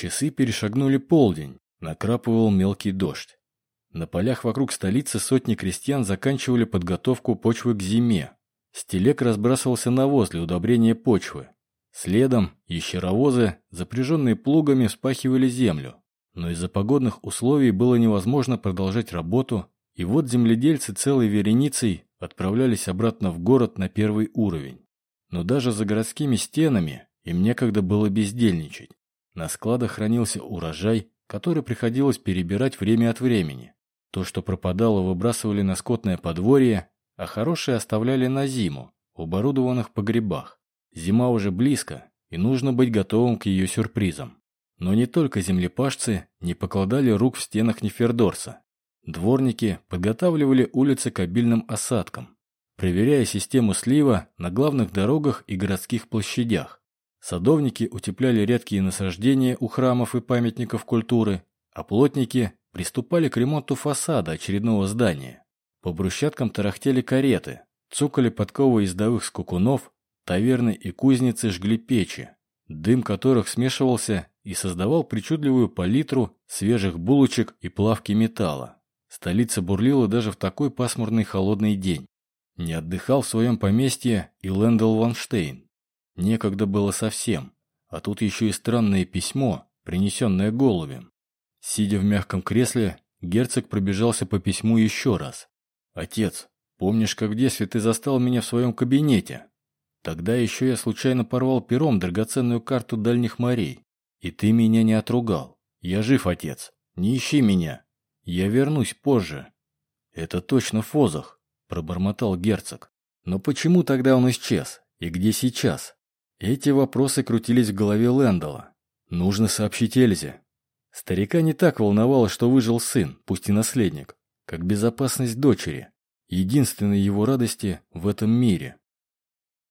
Часы перешагнули полдень, накрапывал мелкий дождь. На полях вокруг столицы сотни крестьян заканчивали подготовку почвы к зиме. Стелек разбрасывался навоз для удобрения почвы. Следом ящеровозы, запряженные плугами, вспахивали землю. Но из-за погодных условий было невозможно продолжать работу, и вот земледельцы целой вереницей отправлялись обратно в город на первый уровень. Но даже за городскими стенами им некогда было бездельничать. На складах хранился урожай, который приходилось перебирать время от времени. То, что пропадало, выбрасывали на скотное подворье, а хорошие оставляли на зиму, в оборудованных погребах. Зима уже близко, и нужно быть готовым к ее сюрпризам. Но не только землепашцы не покладали рук в стенах Нефердорса. Дворники подготавливали улицы к обильным осадкам, проверяя систему слива на главных дорогах и городских площадях. Садовники утепляли редкие насаждения у храмов и памятников культуры, а плотники приступали к ремонту фасада очередного здания. По брусчаткам тарахтели кареты, цукали подковы ездовых скукунов, таверны и кузницы жгли печи, дым которых смешивался и создавал причудливую палитру свежих булочек и плавки металла. Столица бурлила даже в такой пасмурный холодный день. Не отдыхал в своем поместье и Лэндл Ванштейн. Некогда было совсем, а тут еще и странное письмо, принесенное голубем. Сидя в мягком кресле, герцог пробежался по письму еще раз. «Отец, помнишь, как в детстве ты застал меня в своем кабинете? Тогда еще я случайно порвал пером драгоценную карту дальних морей. И ты меня не отругал. Я жив, отец. Не ищи меня. Я вернусь позже». «Это точно Фозах», — пробормотал герцог. «Но почему тогда он исчез? И где сейчас?» Эти вопросы крутились в голове Лэндала. «Нужно сообщить Эльзе. Старика не так волновало, что выжил сын, пусть и наследник, как безопасность дочери, единственной его радости в этом мире.